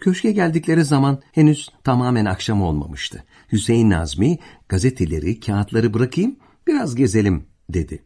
Köşke geldikleri zaman henüz tamamen akşam olmamıştı. Hüseyin Nazmi gazeteleri, kağıtları bırakayım biraz gezelim dedi.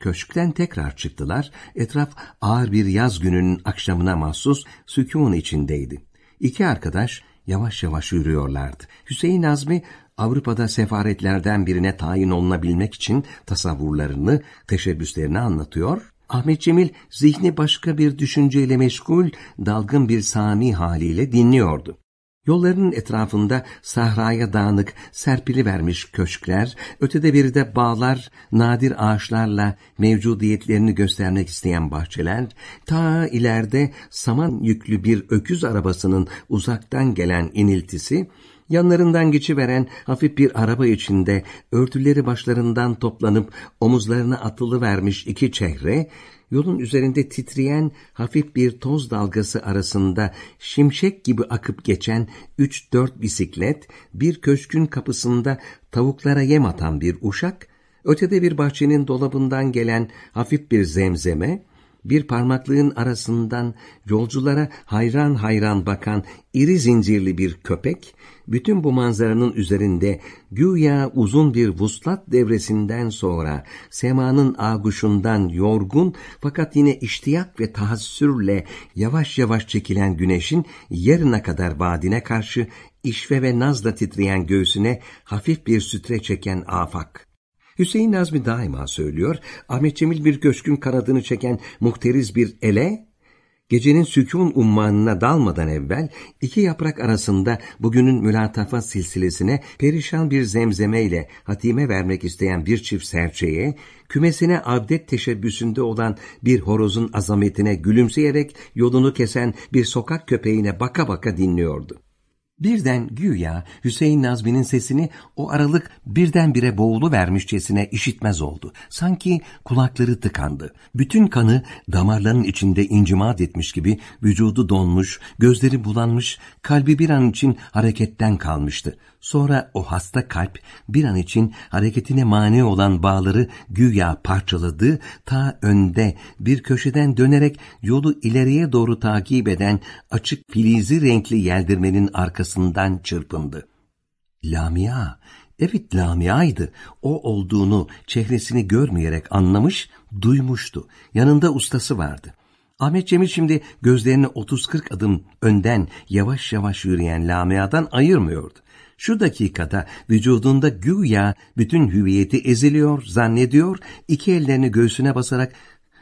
Köşkten tekrar çıktılar. Etraf ağır bir yaz gününün akşamına mahsus sükun içindeydi. İki arkadaş yavaş yavaş yürüyorlardı. Hüseyin Nazmi Avrupa'da sefaretlerden birine tayin olunabilmek için tasavvurlarını, teşebbüslerini anlatıyor. Ahmet Cemil zihni başka bir düşünceyle meşgul, dalgın bir sami haliyle dinliyordu. Yolların etrafında sahraya dağınık, serpili vermiş köşkler, ötede biri de bağlar, nadir ağaçlarla mevcudiyetlerini göstermek isteyen bahçeler, ta ileride saman yüklü bir öküz arabasının uzaktan gelen iniltisi, yanlarından geçiveren hafif bir araba içinde örtüleri başlarından toplanıp omuzlarına atılı vermiş iki çehre, yolun üzerinde titreyen hafif bir toz dalgası arasında şimşek gibi akıp geçen üç dört bisiklet, bir köşkün kapısında tavuklara yem atan bir uşak, ötede bir bahçenin dolabından gelen hafif bir zemzeme, bir parmaklığın arasından yolculara hayran hayran bakan iri zincirli bir köpek, bütün bu manzaranın üzerinde güya uzun bir vuslat devresinden sonra semanın ağuşundan yorgun fakat yine iştiyak ve tahassürle yavaş yavaş çekilen güneşin yarına kadar vadine karşı işve ve nazla titreyen göğsüne hafif bir sütre çeken afak. Hüseyin Nazmi daima söylüyor, Ahmet Cemil bir köşkün kanadını çeken muhteriz bir ele, gecenin sükun ummanına dalmadan evvel iki yaprak arasında bugünün mülatafa silsilesine perişan bir zemzemeyle hatime vermek isteyen bir çift serçeye, kümesine abdet teşebbüsünde olan bir horozun azametine gülümseyerek yolunu kesen bir sokak köpeğine baka baka dinliyordu. Birden güya Hüseyin Nazmi'nin sesini o aralık birdenbire boğulu vermişçesine işitmez oldu. Sanki kulakları tıkandı. Bütün kanı damarların içinde incimat etmiş gibi vücudu donmuş, gözleri bulanmış, kalbi bir an için hareketten kalmıştı. Sonra o hasta kalp bir an için hareketine mani olan bağları güya parçaladı, ta önde bir köşeden dönerek yolu ileriye doğru takip eden açık filizi renkli yeldirmenin arkasından çırpındı. Lamia, evet Lamia'ydı. O olduğunu çehresini görmeyerek anlamış, duymuştu. Yanında ustası vardı. Ahmet Cemil şimdi gözlerini 30-40 adım önden yavaş yavaş yürüyen Lamia'dan ayırmıyordu. Şu dakikada vücudunda güya bütün hüviyeti eziliyor, zannediyor, iki ellerini göğsüne basarak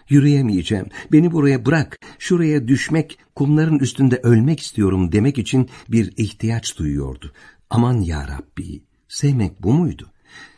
yürüyemeyeceğim, beni buraya bırak, şuraya düşmek, kumların üstünde ölmek istiyorum demek için bir ihtiyaç duyuyordu. Aman ya Rabbi, sevmek bu muydu?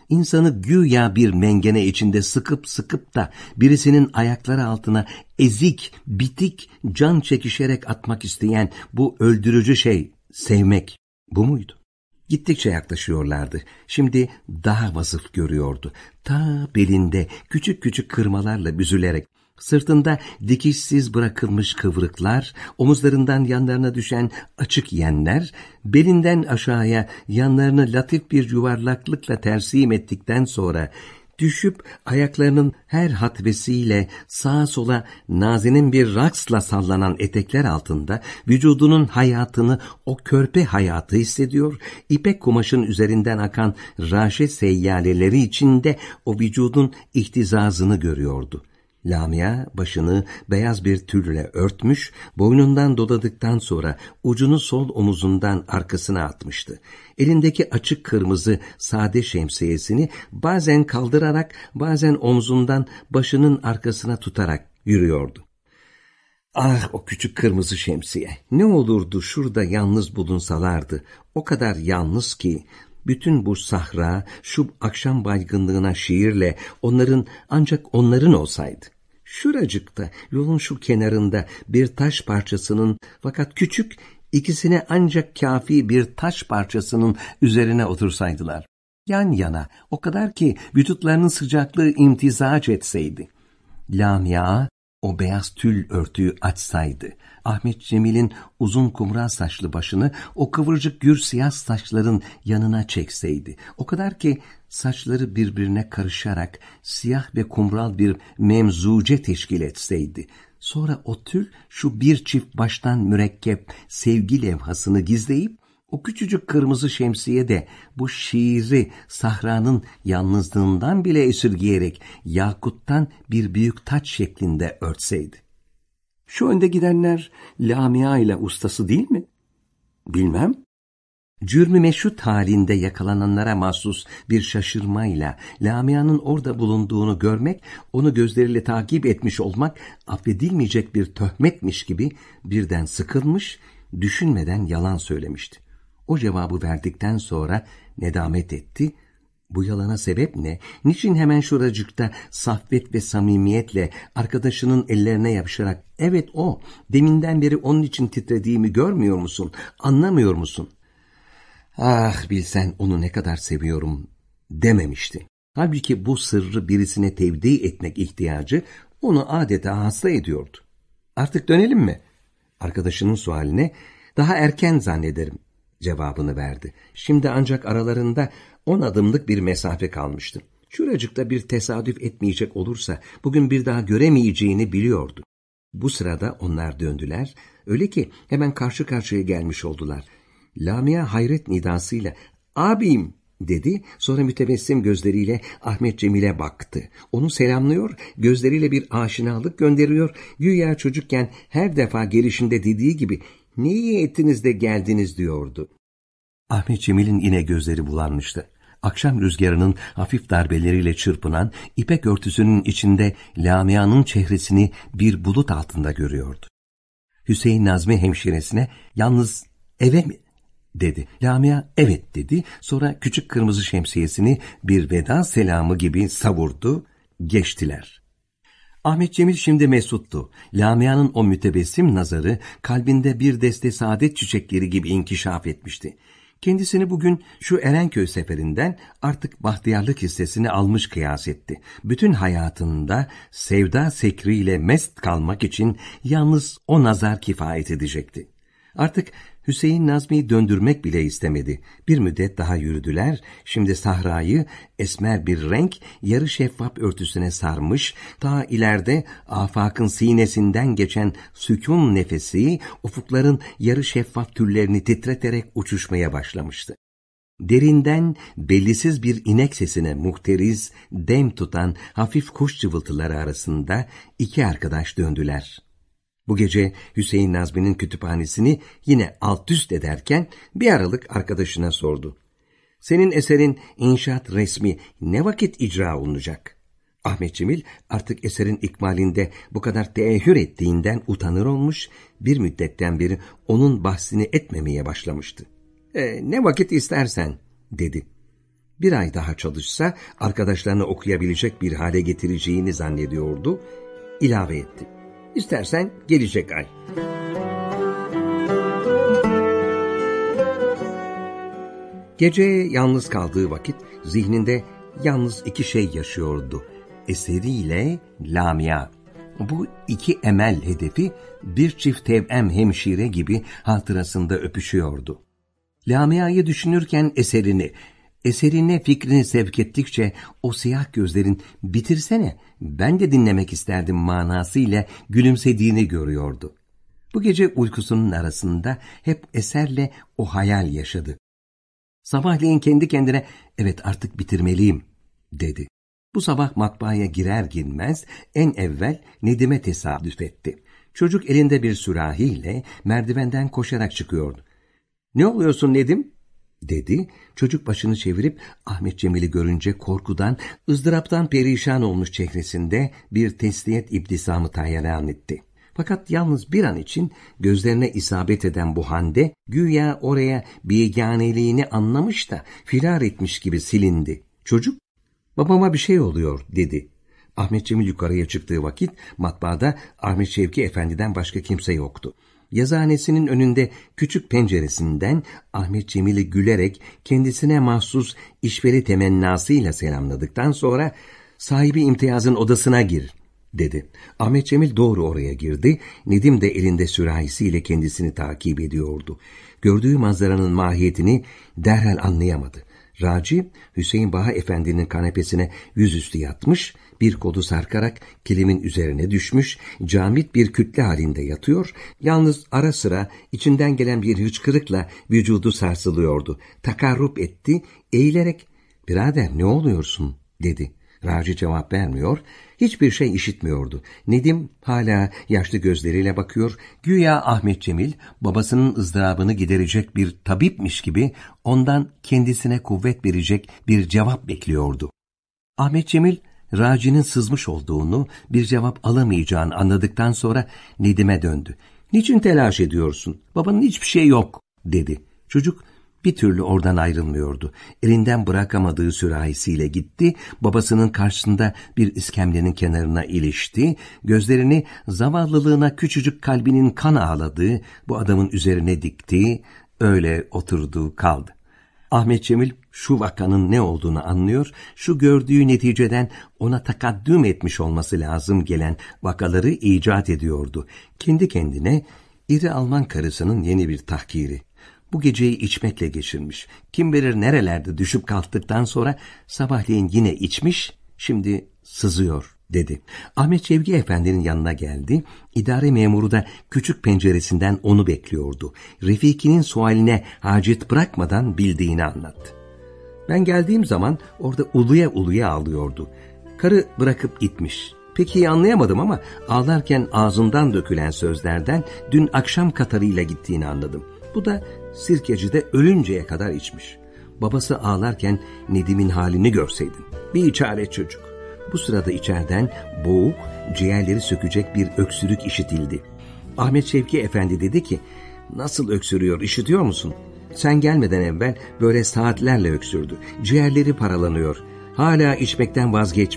İnsanı güya bir mengene içinde sıkıp sıkıp da birisinin ayakları altına ezik, bitik, can çekişerek atmak isteyen bu öldürücü şey sevmek bu muydu? Gittikçe yaklaşıyorlardı. Şimdi daha vasıf görüyordu. Ta belinde küçük küçük kırmalarla büzülerek, sırtında dikişsiz bırakılmış kıvrıklar, omuzlarından yanlarına düşen açık yenler, belinden aşağıya yanlarını latif bir yuvarlaklıkla tersim ettikten sonra düşüp ayaklarının her hatvesiyle sağa sola nazinin bir raksla sallanan etekler altında vücudunun hayatını o körpe hayatı hissediyor, ipek kumaşın üzerinden akan raşe seyyaleleri içinde o vücudun ihtizazını görüyordu. Lamia başını beyaz bir tülle örtmüş, boynundan doladıktan sonra ucunu sol omuzundan arkasına atmıştı. Elindeki açık kırmızı sade şemsiyesini bazen kaldırarak bazen omzundan başının arkasına tutarak yürüyordu. Ah o küçük kırmızı şemsiye. Ne olurdu şurada yalnız bulunsalardı. O kadar yalnız ki bütün bu sahra, şu akşam baygınlığına şiirle onların ancak onların olsaydı. Şuracıkta, yolun şu kenarında bir taş parçasının fakat küçük, ikisine ancak kafi bir taş parçasının üzerine otursaydılar. Yan yana, o kadar ki vücutlarının sıcaklığı imtizac etseydi. Lamia, o beyaz tül örtüyü açsaydı, Ahmet Cemil'in uzun kumral saçlı başını o kıvırcık gür siyah saçların yanına çekseydi. O kadar ki saçları birbirine karışarak siyah ve kumral bir memzuce teşkil etseydi. Sonra o tül şu bir çift baştan mürekkep sevgi levhasını gizleyip o küçücük kırmızı şemsiye de bu şiiri sahranın yalnızlığından bile esirgeyerek yakuttan bir büyük taç şeklinde örtseydi. Şu önde gidenler Lamia ile ustası değil mi? Bilmem. Cürmü meşhut halinde yakalananlara mahsus bir şaşırmayla Lamia'nın orada bulunduğunu görmek, onu gözleriyle takip etmiş olmak affedilmeyecek bir töhmetmiş gibi birden sıkılmış, düşünmeden yalan söylemişti. O cevabı verdikten sonra nedamet etti. Bu yalana sebep ne? Niçin hemen şuracıkta saffet ve samimiyetle arkadaşının ellerine yapışarak evet o, deminden beri onun için titrediğimi görmüyor musun, anlamıyor musun? Ah bilsen onu ne kadar seviyorum dememişti. Halbuki bu sırrı birisine tevdi etmek ihtiyacı onu adeta hasta ediyordu. Artık dönelim mi? Arkadaşının sualine daha erken zannederim cevabını verdi. Şimdi ancak aralarında on adımlık bir mesafe kalmıştı. Şuracıkta bir tesadüf etmeyecek olursa bugün bir daha göremeyeceğini biliyordu. Bu sırada onlar döndüler, öyle ki hemen karşı karşıya gelmiş oldular. Lamia hayret nidasıyla ''Abim'' dedi, sonra mütebessim gözleriyle Ahmet Cemil'e baktı. Onu selamlıyor, gözleriyle bir aşinalık gönderiyor, güya çocukken her defa gelişinde dediği gibi ne iyi ettiniz de geldiniz diyordu. Ahmet Cemil'in yine gözleri bulanmıştı. Akşam rüzgarının hafif darbeleriyle çırpınan ipek örtüsünün içinde Lamia'nın çehresini bir bulut altında görüyordu. Hüseyin Nazmi hemşiresine yalnız eve mi? dedi. Lamia evet dedi. Sonra küçük kırmızı şemsiyesini bir veda selamı gibi savurdu. Geçtiler. Ahmet Cemil şimdi mesuttu. Lamia'nın o mütebessim nazarı kalbinde bir deste saadet çiçekleri gibi inkişaf etmişti. Kendisini bugün şu Erenköy seferinden artık bahtiyarlık hissesini almış kıyas etti. Bütün hayatında sevda sekriyle mest kalmak için yalnız o nazar kifayet edecekti. Artık Hüseyin Nazmi'yi döndürmek bile istemedi. Bir müddet daha yürüdüler. Şimdi sahrayı esmer bir renk yarı şeffaf örtüsüne sarmış, ta ileride afakın sinesinden geçen sükun nefesi ufukların yarı şeffaf tüllerini titreterek uçuşmaya başlamıştı. Derinden bellisiz bir inek sesine muhteriz, dem tutan hafif kuş cıvıltıları arasında iki arkadaş döndüler. Bu gece Hüseyin Nazmi'nin kütüphanesini yine alt üst ederken bir aralık arkadaşına sordu. Senin eserin inşaat resmi ne vakit icra olunacak? Ahmet Cemil artık eserin ikmalinde bu kadar teehür ettiğinden utanır olmuş, bir müddetten beri onun bahsini etmemeye başlamıştı. E, ne vakit istersen, dedi. Bir ay daha çalışsa arkadaşlarını okuyabilecek bir hale getireceğini zannediyordu, ilave etti. İstersen gelecek ay. Gece yalnız kaldığı vakit zihninde yalnız iki şey yaşıyordu. Eseriyle Lamia. Bu iki emel hedefi bir çift tevem hemşire gibi hatırasında öpüşüyordu. Lamia'yı düşünürken eserini, eserine fikrini sevk ettikçe o siyah gözlerin bitirsene ben de dinlemek isterdim manasıyla gülümsediğini görüyordu. Bu gece uykusunun arasında hep eserle o hayal yaşadı. Sabahleyin kendi kendine evet artık bitirmeliyim dedi. Bu sabah matbaaya girer girmez en evvel Nedim'e tesadüf etti. Çocuk elinde bir sürahiyle merdivenden koşarak çıkıyordu. Ne oluyorsun Nedim? Dedi. Çocuk başını çevirip Ahmet Cemil'i görünce korkudan, ızdıraptan perişan olmuş çehresinde bir tesliyet ibtisamı tayalan etti. Fakat yalnız bir an için gözlerine isabet eden bu hande güya oraya beganeliğini anlamış da firar etmiş gibi silindi. Çocuk, babama bir şey oluyor dedi. Ahmet Cemil yukarıya çıktığı vakit matbaada Ahmet Şevki Efendi'den başka kimse yoktu. Yazıhanesinin önünde küçük penceresinden Ahmet Cemil'i gülerek kendisine mahsus işveri temennasıyla selamladıktan sonra sahibi imtiyazın odasına gir dedi. Ahmet Cemil doğru oraya girdi. Nedim de elinde sürahisiyle kendisini takip ediyordu. Gördüğü manzaranın mahiyetini derhal anlayamadı. Raci, Hüseyin Baha Efendi'nin kanepesine yüzüstü yatmış, bir kolu sarkarak kilimin üzerine düşmüş, camit bir kütle halinde yatıyor, yalnız ara sıra içinden gelen bir hıçkırıkla vücudu sarsılıyordu. Takarrup etti, eğilerek, ''Birader ne oluyorsun?'' dedi. Raci cevap vermiyor, hiçbir şey işitmiyordu. Nedim hala yaşlı gözleriyle bakıyor, güya Ahmet Cemil babasının ızdırabını giderecek bir tabipmiş gibi ondan kendisine kuvvet verecek bir cevap bekliyordu. Ahmet Cemil, Raci'nin sızmış olduğunu, bir cevap alamayacağını anladıktan sonra Nedim'e döndü. ''Niçin telaş ediyorsun? Babanın hiçbir şey yok.'' dedi. Çocuk bir türlü oradan ayrılmıyordu. Elinden bırakamadığı sürahisiyle gitti, babasının karşısında bir iskemlenin kenarına ilişti, gözlerini zavallılığına küçücük kalbinin kan ağladığı bu adamın üzerine dikti, öyle oturdu kaldı. Ahmet Cemil şu vakanın ne olduğunu anlıyor, şu gördüğü neticeden ona takaddüm etmiş olması lazım gelen vakaları icat ediyordu. Kendi kendine iri Alman karısının yeni bir tahkiri. Bu geceyi içmekle geçirmiş. Kim bilir nerelerde düşüp kalktıktan sonra sabahleyin yine içmiş, şimdi sızıyor dedi. Ahmet Çevgi Efendi'nin yanına geldi. İdare memuru da küçük penceresinden onu bekliyordu. Refiki'nin sualine hacet bırakmadan bildiğini anlattı. Ben geldiğim zaman orada uluya uluya ağlıyordu. Karı bırakıp gitmiş. Pek iyi anlayamadım ama ağlarken ağzından dökülen sözlerden dün akşam katarıyla gittiğini anladım. Bu da sirkecide ölünceye kadar içmiş. Babası ağlarken Nedim'in halini görseydin. Bir içaret çocuk. Bu sırada içeriden boğuk, ciğerleri sökecek bir öksürük işitildi. Ahmet Şevki Efendi dedi ki, nasıl öksürüyor işitiyor musun? Sen gelmeden evvel böyle saatlerle öksürdü. Ciğerleri paralanıyor. Hala içmekten vazgeçmiyor.